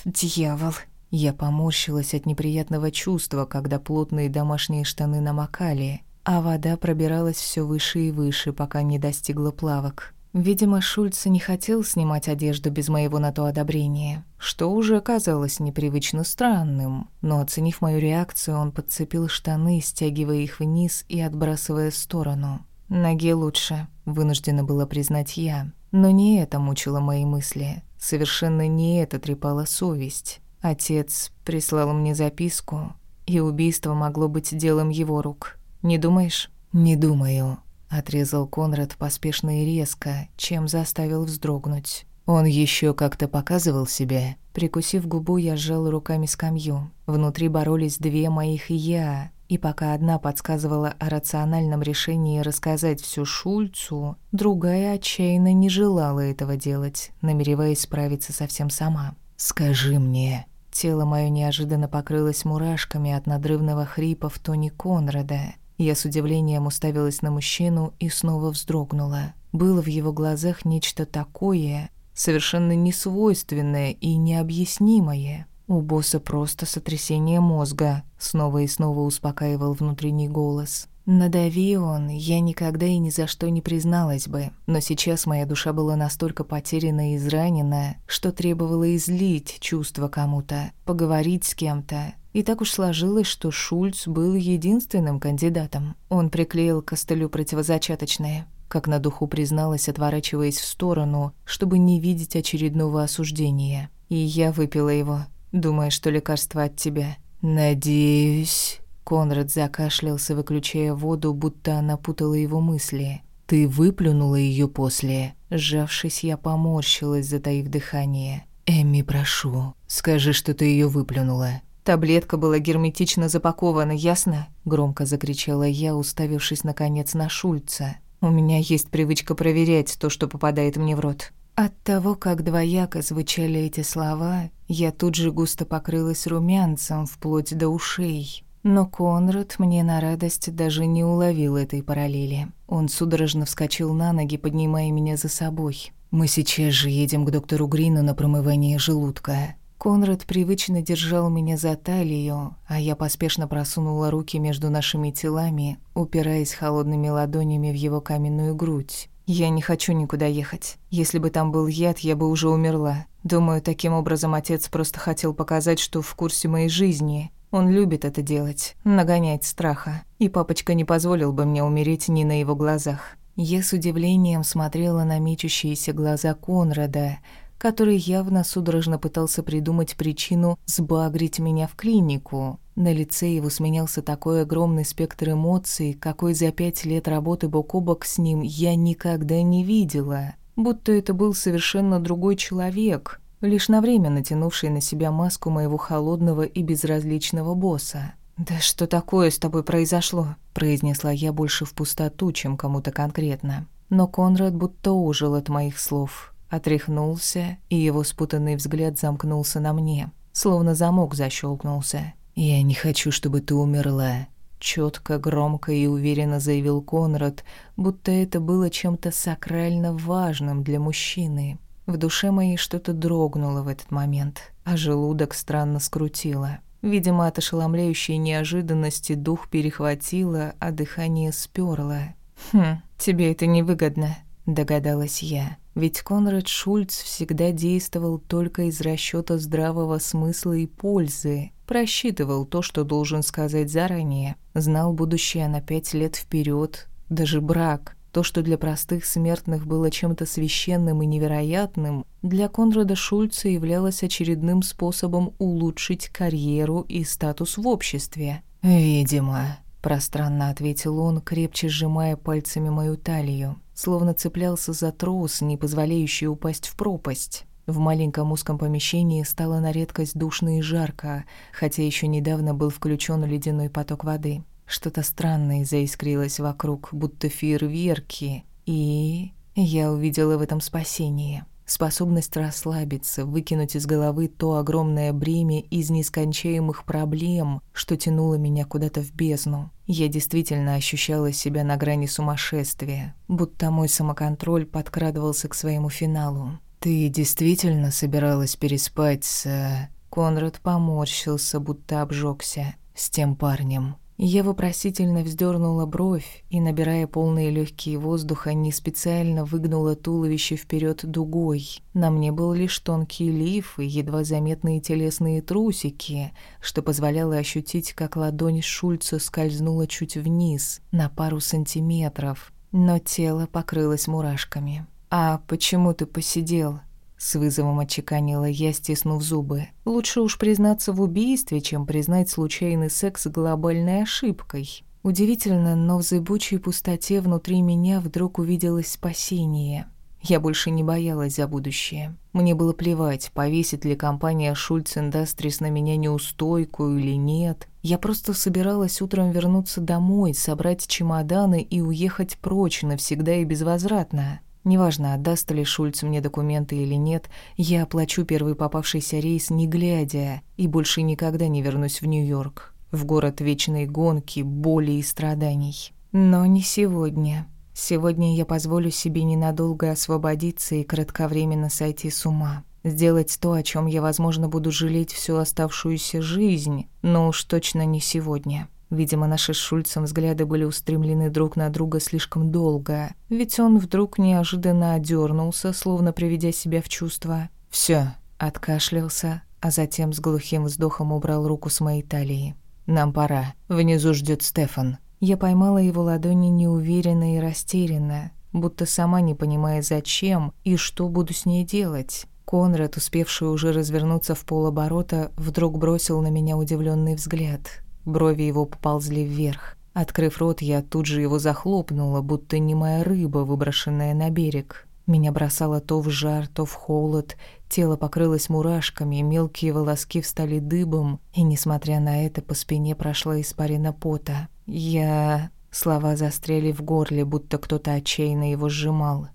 «Дьявол!» Я поморщилась от неприятного чувства, когда плотные домашние штаны намокали, а вода пробиралась все выше и выше, пока не достигла плавок. Видимо, Шульц не хотел снимать одежду без моего на то одобрения, что уже казалось непривычно странным, но, оценив мою реакцию, он подцепил штаны, стягивая их вниз и отбрасывая в сторону. «Ноге лучше», — вынуждена была признать я. Но не это мучило мои мысли. Совершенно не это трепала совесть. Отец прислал мне записку, и убийство могло быть делом его рук. Не думаешь? Не думаю, отрезал Конрад поспешно и резко, чем заставил вздрогнуть. Он еще как-то показывал себя. Прикусив губу, я сжал руками скамью. Внутри боролись две моих «я», и пока одна подсказывала о рациональном решении рассказать всю Шульцу, другая отчаянно не желала этого делать, намереваясь справиться совсем сама. «Скажи мне», Тело мое неожиданно покрылось мурашками от надрывного хрипа в тоне Конрада. Я с удивлением уставилась на мужчину и снова вздрогнула. Было в его глазах нечто такое, совершенно несвойственное и необъяснимое. У босса просто сотрясение мозга, снова и снова успокаивал внутренний голос. Надави он, я никогда и ни за что не призналась бы, но сейчас моя душа была настолько потеряна и изранена, что требовала излить чувства кому-то, поговорить с кем-то. И так уж сложилось, что Шульц был единственным кандидатом. Он приклеил костылю противозачаточное. как на духу призналась, отворачиваясь в сторону, чтобы не видеть очередного осуждения. И я выпила его, думая, что лекарство от тебя. «Надеюсь...» Конрад закашлялся, выключая воду, будто она путала его мысли. «Ты выплюнула ее после?» Сжавшись, я поморщилась, затаив дыхание. «Эмми, прошу, скажи, что ты ее выплюнула». «Таблетка была герметично запакована, ясно?» Громко закричала я, уставившись наконец на Шульца. «У меня есть привычка проверять то, что попадает мне в рот». От того, как двояко звучали эти слова, я тут же густо покрылась румянцем вплоть до ушей. Но Конрад мне на радость даже не уловил этой параллели. Он судорожно вскочил на ноги, поднимая меня за собой. «Мы сейчас же едем к доктору Грину на промывание желудка». Конрад привычно держал меня за талию, а я поспешно просунула руки между нашими телами, упираясь холодными ладонями в его каменную грудь. «Я не хочу никуда ехать. Если бы там был яд, я бы уже умерла. Думаю, таким образом отец просто хотел показать, что в курсе моей жизни, он любит это делать, нагонять страха. И папочка не позволил бы мне умереть ни на его глазах. Я с удивлением смотрела на мечущиеся глаза Конрада, который явно судорожно пытался придумать причину сбагрить меня в клинику. На лице его сменялся такой огромный спектр эмоций, какой за пять лет работы бок о бок с ним я никогда не видела. Будто это был совершенно другой человек, лишь на время натянувший на себя маску моего холодного и безразличного босса. «Да что такое с тобой произошло?» – произнесла я больше в пустоту, чем кому-то конкретно. Но Конрад будто ожил от моих слов, отряхнулся, и его спутанный взгляд замкнулся на мне, словно замок защелкнулся. «Я не хочу, чтобы ты умерла», — четко, громко и уверенно заявил Конрад, будто это было чем-то сакрально важным для мужчины. В душе моей что-то дрогнуло в этот момент, а желудок странно скрутило. Видимо, от ошеломляющей неожиданности дух перехватило, а дыхание сперло. «Хм, тебе это невыгодно», — догадалась я. Ведь Конрад Шульц всегда действовал только из расчета здравого смысла и пользы, просчитывал то, что должен сказать заранее, знал будущее на пять лет вперед, даже брак. То, что для простых смертных было чем-то священным и невероятным, для Конрада Шульца являлось очередным способом улучшить карьеру и статус в обществе. «Видимо», – пространно ответил он, крепче сжимая пальцами мою талию, словно цеплялся за трос, не позволяющий упасть в пропасть. В маленьком узком помещении стало на редкость душно и жарко, хотя еще недавно был включен ледяной поток воды. Что-то странное заискрилось вокруг, будто фейерверки, и я увидела в этом спасение. Способность расслабиться, выкинуть из головы то огромное бремя из нескончаемых проблем, что тянуло меня куда-то в бездну. Я действительно ощущала себя на грани сумасшествия, будто мой самоконтроль подкрадывался к своему финалу. «Ты действительно собиралась переспать с...» Конрад поморщился, будто обжегся. «С тем парнем». Я вопросительно вздернула бровь и, набирая полные легкие воздуха, не специально выгнула туловище вперед дугой. На мне был лишь тонкий лиф и едва заметные телесные трусики, что позволяло ощутить, как ладонь Шульца скользнула чуть вниз, на пару сантиметров, но тело покрылось мурашками. «А почему ты посидел?» С вызовом отчеканила я, стиснув зубы. Лучше уж признаться в убийстве, чем признать случайный секс глобальной ошибкой. Удивительно, но в зыбучей пустоте внутри меня вдруг увиделось спасение. Я больше не боялась за будущее. Мне было плевать, повесит ли компания Шульц Индастрис на меня неустойку или нет. Я просто собиралась утром вернуться домой, собрать чемоданы и уехать прочь навсегда и безвозвратно. Неважно, отдаст ли Шульц мне документы или нет, я оплачу первый попавшийся рейс не глядя и больше никогда не вернусь в Нью-Йорк, в город вечной гонки, боли и страданий. Но не сегодня. Сегодня я позволю себе ненадолго освободиться и кратковременно сойти с ума. Сделать то, о чем я, возможно, буду жалеть всю оставшуюся жизнь, но уж точно не сегодня. Видимо, наши с Шульцем взгляды были устремлены друг на друга слишком долго, ведь он вдруг неожиданно одернулся, словно приведя себя в чувство. Все, откашлялся, а затем с глухим вздохом убрал руку с моей талии. «Нам пора. Внизу ждет Стефан». Я поймала его ладони неуверенно и растерянно, будто сама не понимая зачем и что буду с ней делать. Конрад, успевший уже развернуться в полоборота, вдруг бросил на меня удивленный взгляд. Брови его поползли вверх. Открыв рот, я тут же его захлопнула, будто немая рыба, выброшенная на берег. Меня бросало то в жар, то в холод, тело покрылось мурашками, мелкие волоски встали дыбом, и, несмотря на это, по спине прошла испарина пота. Я... Слова застряли в горле, будто кто-то отчаянно его сжимал.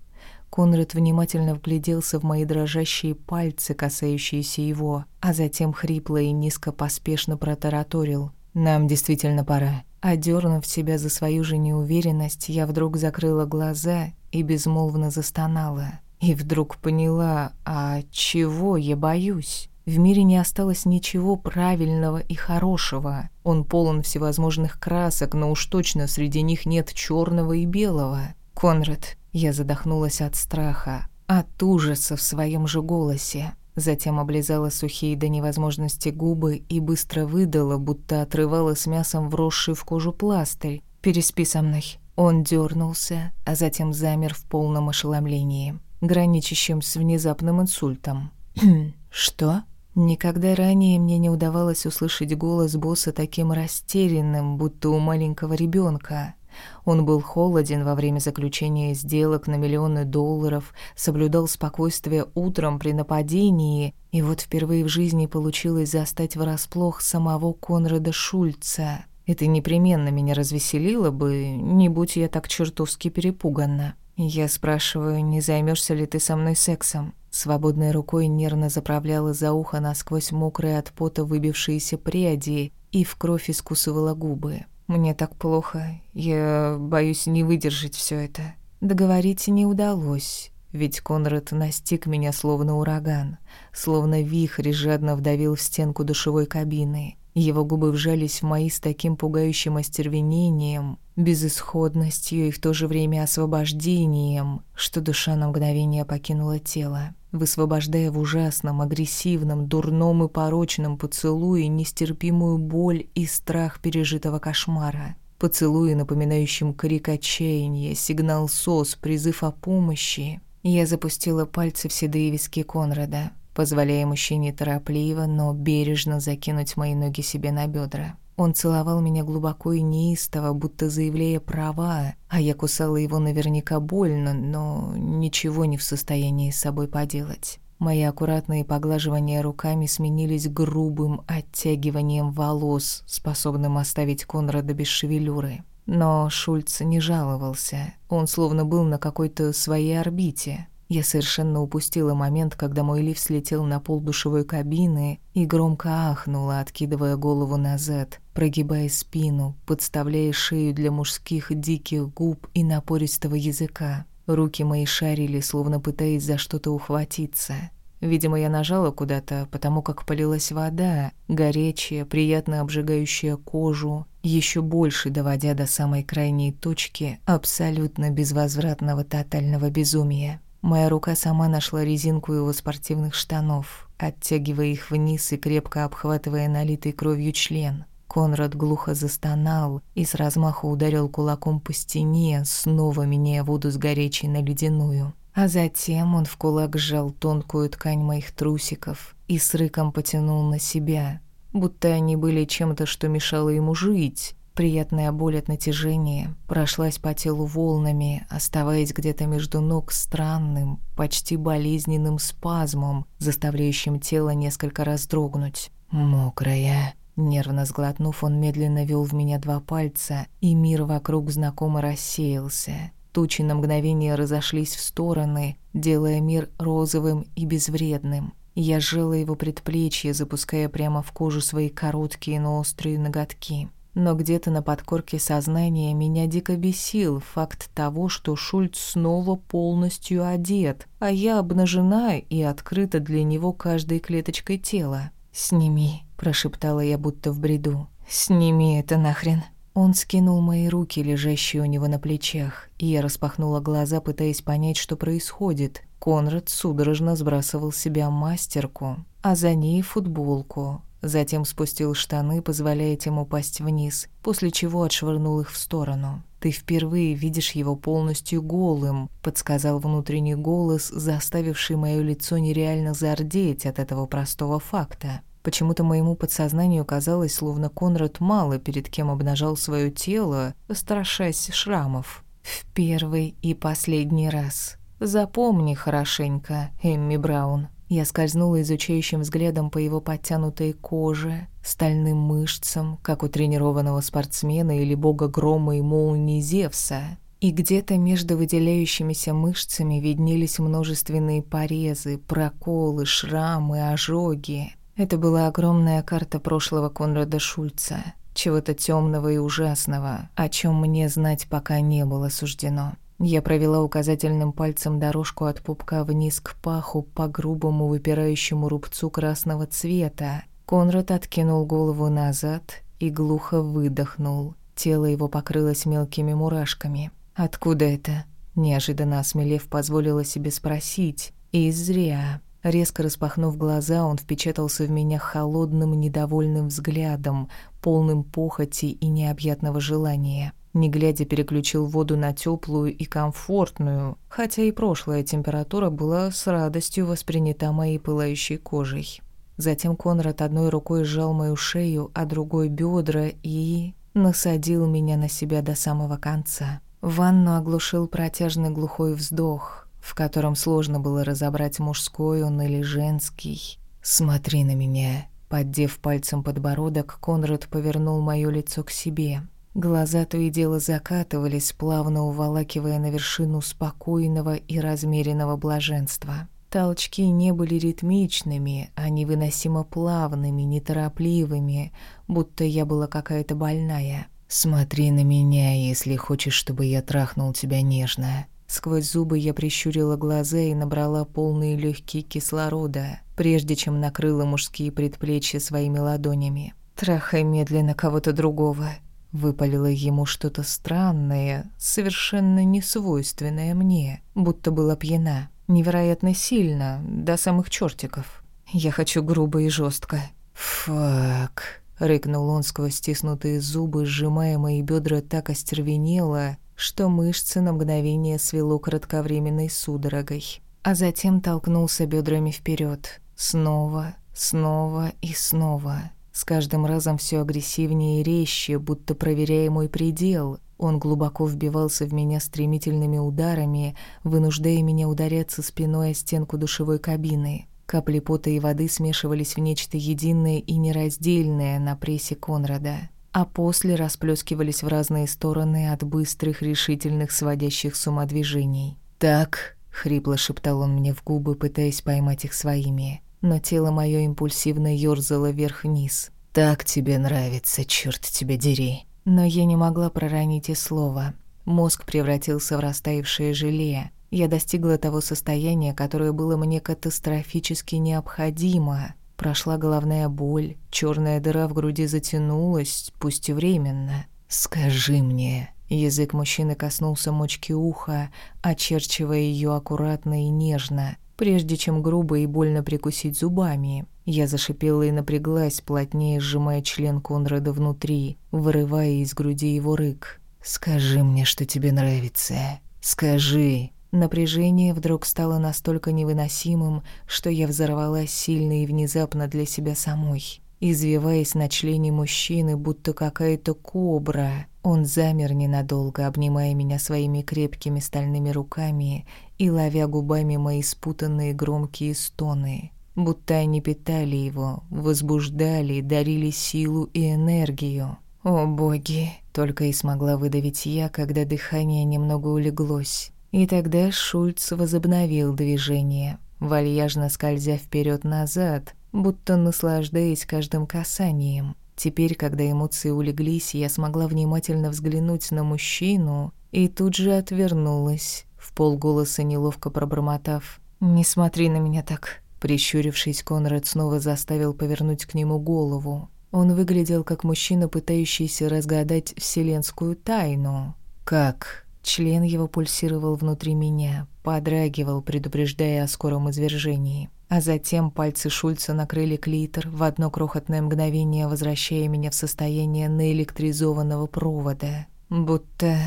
Конрад внимательно вгляделся в мои дрожащие пальцы, касающиеся его, а затем хрипло и низко поспешно протараторил. «Нам действительно пора». Одернув себя за свою же неуверенность, я вдруг закрыла глаза и безмолвно застонала. И вдруг поняла, а чего я боюсь? В мире не осталось ничего правильного и хорошего. Он полон всевозможных красок, но уж точно среди них нет черного и белого. Конрад, я задохнулась от страха, от ужаса в своем же голосе. Затем облизала сухие до невозможности губы и быстро выдала, будто отрывала с мясом вросший в кожу пластырь. «Переспи со мной». Он дернулся, а затем замер в полном ошеломлении, граничащем с внезапным инсультом. «Что?» Никогда ранее мне не удавалось услышать голос босса таким растерянным, будто у маленького ребенка. Он был холоден во время заключения сделок на миллионы долларов, соблюдал спокойствие утром при нападении, и вот впервые в жизни получилось застать врасплох самого Конрада Шульца. Это непременно меня развеселило бы, не будь я так чертовски перепуганна. Я спрашиваю, не займешься ли ты со мной сексом? Свободной рукой нервно заправляла за ухо насквозь мокрые от пота выбившиеся пряди и в кровь искусывала губы. Мне так плохо, я боюсь не выдержать все это. Договорить не удалось, ведь Конрад настиг меня словно ураган, словно вихрь жадно вдавил в стенку душевой кабины. Его губы вжались в мои с таким пугающим остервенением, безысходностью и в то же время освобождением, что душа на мгновение покинула тело, высвобождая в ужасном, агрессивном, дурном и порочном поцелуе нестерпимую боль и страх пережитого кошмара. Поцелуи, напоминающим крик отчаяния, сигнал СОС, призыв о помощи. Я запустила пальцы в седые виски Конрада позволяя мужчине торопливо, но бережно закинуть мои ноги себе на бедра. Он целовал меня глубоко и неистово, будто заявляя права, а я кусала его наверняка больно, но ничего не в состоянии с собой поделать. Мои аккуратные поглаживания руками сменились грубым оттягиванием волос, способным оставить Конрада без шевелюры. Но Шульц не жаловался. Он словно был на какой-то своей орбите. Я совершенно упустила момент, когда мой лифт слетел на пол душевой кабины и громко ахнула, откидывая голову назад, прогибая спину, подставляя шею для мужских диких губ и напористого языка. Руки мои шарили, словно пытаясь за что-то ухватиться. Видимо, я нажала куда-то, потому как полилась вода, горячая, приятно обжигающая кожу, еще больше доводя до самой крайней точки абсолютно безвозвратного тотального безумия. Моя рука сама нашла резинку его спортивных штанов, оттягивая их вниз и крепко обхватывая налитый кровью член. Конрад глухо застонал и с размаху ударил кулаком по стене, снова меняя воду с горячей на ледяную. А затем он в кулак сжал тонкую ткань моих трусиков и с рыком потянул на себя, будто они были чем-то, что мешало ему жить, Приятная боль от натяжения прошлась по телу волнами, оставаясь где-то между ног странным, почти болезненным спазмом, заставляющим тело несколько раз дрогнуть. «Мокрая». Нервно сглотнув, он медленно вел в меня два пальца, и мир вокруг знакомо рассеялся. Тучи на мгновение разошлись в стороны, делая мир розовым и безвредным. Я сжала его предплечье, запуская прямо в кожу свои короткие, но острые ноготки. Но где-то на подкорке сознания меня дико бесил факт того, что Шульц снова полностью одет, а я обнажена и открыта для него каждой клеточкой тела. «Сними», — прошептала я будто в бреду. «Сними это нахрен». Он скинул мои руки, лежащие у него на плечах, и я распахнула глаза, пытаясь понять, что происходит. Конрад судорожно сбрасывал с себя мастерку, а за ней футболку, Затем спустил штаны, позволяя тем упасть вниз, после чего отшвырнул их в сторону. «Ты впервые видишь его полностью голым», — подсказал внутренний голос, заставивший моё лицо нереально зардеть от этого простого факта. Почему-то моему подсознанию казалось, словно Конрад мало перед кем обнажал свое тело, страшась шрамов. «В первый и последний раз. Запомни хорошенько, Эмми Браун». Я скользнула изучающим взглядом по его подтянутой коже, стальным мышцам, как у тренированного спортсмена или бога грома и молнии Зевса. И где-то между выделяющимися мышцами виднелись множественные порезы, проколы, шрамы, ожоги. Это была огромная карта прошлого Конрада Шульца, чего-то темного и ужасного, о чем мне знать пока не было суждено. Я провела указательным пальцем дорожку от пупка вниз к паху по грубому выпирающему рубцу красного цвета. Конрад откинул голову назад и глухо выдохнул. Тело его покрылось мелкими мурашками. «Откуда это?» Неожиданно осмелев, позволила себе спросить. И зря. Резко распахнув глаза, он впечатался в меня холодным, недовольным взглядом, полным похоти и необъятного желания. Не глядя, переключил воду на теплую и комфортную, хотя и прошлая температура была с радостью воспринята моей пылающей кожей. Затем Конрад одной рукой сжал мою шею, а другой бедра и... насадил меня на себя до самого конца. Ванну оглушил протяжный глухой вздох, в котором сложно было разобрать, мужской он или женский. «Смотри на меня». Поддев пальцем подбородок, Конрад повернул моё лицо к себе. Глаза то и дело закатывались, плавно уволакивая на вершину спокойного и размеренного блаженства. Толчки не были ритмичными, а невыносимо плавными, неторопливыми, будто я была какая-то больная. «Смотри на меня, если хочешь, чтобы я трахнул тебя нежно». Сквозь зубы я прищурила глаза и набрала полные легкие кислорода, прежде чем накрыла мужские предплечья своими ладонями. «Трахай медленно кого-то другого», Выпалила ему что-то странное, совершенно несвойственное мне, будто была пьяна. Невероятно сильно, до самых чертиков. Я хочу грубо и жестко. «Фак», — рыкнул он сквозь стиснутые зубы, сжимая мои бедра так остервенело, что мышцы на мгновение свело кратковременной судорогой. А затем толкнулся бедрами вперед, Снова, снова и снова. С каждым разом все агрессивнее и резче, будто проверяя мой предел. Он глубоко вбивался в меня стремительными ударами, вынуждая меня ударяться спиной о стенку душевой кабины. Капли пота и воды смешивались в нечто единое и нераздельное на прессе Конрада, а после расплескивались в разные стороны от быстрых, решительных, сводящих с ума движений. «Так», — хрипло шептал он мне в губы, пытаясь поймать их своими, но тело мое импульсивно ёрзало вверх-вниз. «Так тебе нравится, черт тебя дери!» Но я не могла проронить и слова. Мозг превратился в растаявшее желе. Я достигла того состояния, которое было мне катастрофически необходимо. Прошла головная боль, черная дыра в груди затянулась, пусть и временно. «Скажи мне...» Язык мужчины коснулся мочки уха, очерчивая ее аккуратно и нежно прежде чем грубо и больно прикусить зубами. Я зашипела и напряглась, плотнее сжимая член Конрада внутри, вырывая из груди его рык. «Скажи мне, что тебе нравится. Скажи». Напряжение вдруг стало настолько невыносимым, что я взорвалась сильно и внезапно для себя самой. Извиваясь на члене мужчины, будто какая-то кобра, он замер ненадолго, обнимая меня своими крепкими стальными руками и ловя губами мои спутанные громкие стоны, будто они питали его, возбуждали, дарили силу и энергию. «О, боги!» — только и смогла выдавить я, когда дыхание немного улеглось. И тогда Шульц возобновил движение, вальяжно скользя вперед назад будто наслаждаясь каждым касанием. Теперь, когда эмоции улеглись, я смогла внимательно взглянуть на мужчину и тут же отвернулась, в полголоса неловко пробормотав «Не смотри на меня так». Прищурившись, Конрад снова заставил повернуть к нему голову. Он выглядел как мужчина, пытающийся разгадать вселенскую тайну. «Как?» Член его пульсировал внутри меня, подрагивал, предупреждая о скором извержении. А затем пальцы Шульца накрыли клитор в одно крохотное мгновение, возвращая меня в состояние наэлектризованного провода. Будто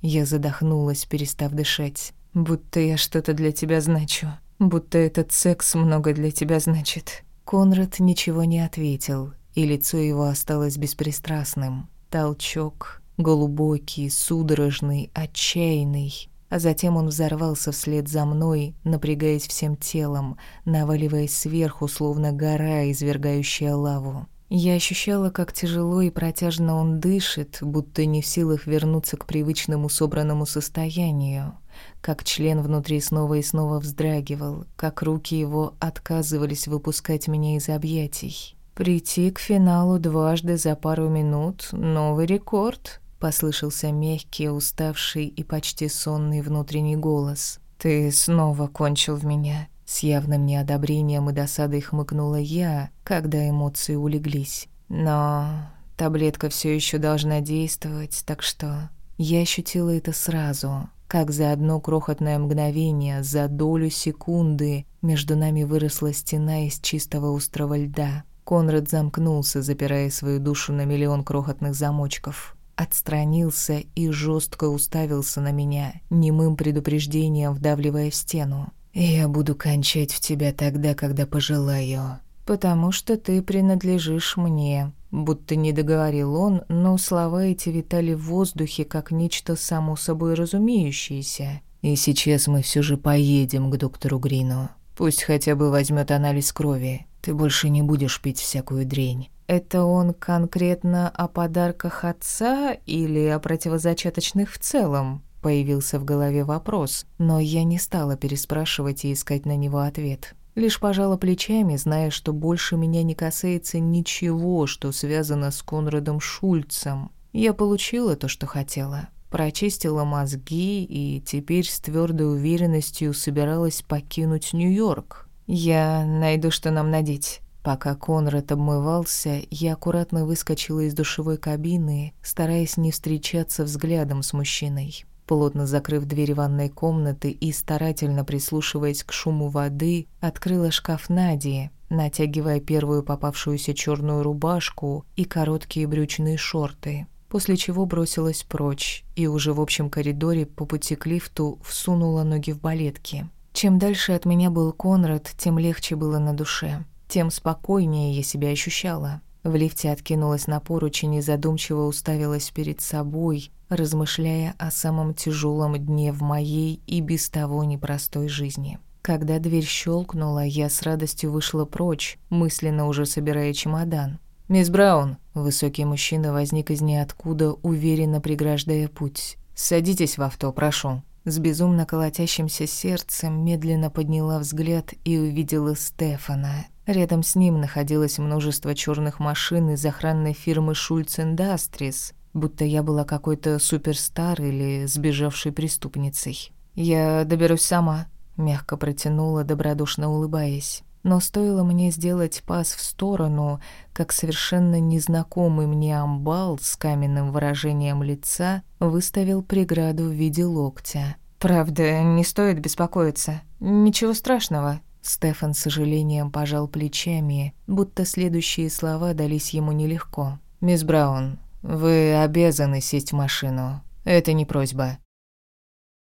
я задохнулась, перестав дышать. Будто я что-то для тебя значу. Будто этот секс много для тебя значит. Конрад ничего не ответил, и лицо его осталось беспристрастным. Толчок, глубокий, судорожный, отчаянный. А затем он взорвался вслед за мной, напрягаясь всем телом, наваливаясь сверху, словно гора, извергающая лаву. Я ощущала, как тяжело и протяжно он дышит, будто не в силах вернуться к привычному собранному состоянию, как член внутри снова и снова вздрагивал, как руки его отказывались выпускать меня из объятий. Прийти к финалу дважды за пару минут — новый рекорд, послышался мягкий, уставший и почти сонный внутренний голос. «Ты снова кончил в меня». С явным неодобрением и досадой хмыкнула я, когда эмоции улеглись. Но таблетка все еще должна действовать, так что я ощутила это сразу, как за одно крохотное мгновение, за долю секунды между нами выросла стена из чистого острого льда. Конрад замкнулся, запирая свою душу на миллион крохотных замочков отстранился и жестко уставился на меня, немым предупреждением вдавливая в стену. «Я буду кончать в тебя тогда, когда пожелаю, потому что ты принадлежишь мне», будто не договорил он, но слова эти витали в воздухе, как нечто само собой разумеющееся. «И сейчас мы все же поедем к доктору Грину. Пусть хотя бы возьмет анализ крови. Ты больше не будешь пить всякую дрянь. Это он конкретно о подарках отца или о противозачаточных в целом? Появился в голове вопрос, но я не стала переспрашивать и искать на него ответ. Лишь пожала плечами, зная, что больше меня не касается ничего, что связано с Конрадом Шульцем. Я получила то, что хотела. Прочистила мозги и теперь с твердой уверенностью собиралась покинуть Нью-Йорк. Я найду, что нам надеть. Пока Конрад обмывался, я аккуратно выскочила из душевой кабины, стараясь не встречаться взглядом с мужчиной. Плотно закрыв дверь ванной комнаты и старательно прислушиваясь к шуму воды, открыла шкаф Нади, натягивая первую попавшуюся черную рубашку и короткие брючные шорты, после чего бросилась прочь и уже в общем коридоре по пути к лифту всунула ноги в балетки. Чем дальше от меня был Конрад, тем легче было на душе тем спокойнее я себя ощущала. В лифте откинулась на поручень и задумчиво уставилась перед собой, размышляя о самом тяжелом дне в моей и без того непростой жизни. Когда дверь щелкнула, я с радостью вышла прочь, мысленно уже собирая чемодан. «Мисс Браун!» Высокий мужчина возник из ниоткуда, уверенно преграждая путь. «Садитесь в авто, прошу». С безумно колотящимся сердцем медленно подняла взгляд и увидела Стефана. Рядом с ним находилось множество черных машин из охранной фирмы Шульц Индастрис, будто я была какой-то суперстар или сбежавшей преступницей. «Я доберусь сама», — мягко протянула, добродушно улыбаясь. Но стоило мне сделать пас в сторону, как совершенно незнакомый мне амбал с каменным выражением лица выставил преграду в виде локтя. «Правда, не стоит беспокоиться. Ничего страшного», Стефан с сожалением пожал плечами, будто следующие слова дались ему нелегко. «Мисс Браун, вы обязаны сесть в машину. Это не просьба».